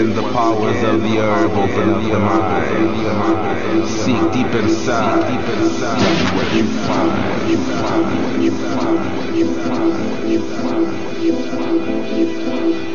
When the powers of the herb open up the mind, seek deep inside, that's what you find. You find what you find, what you find, what you find, what you find, what you find.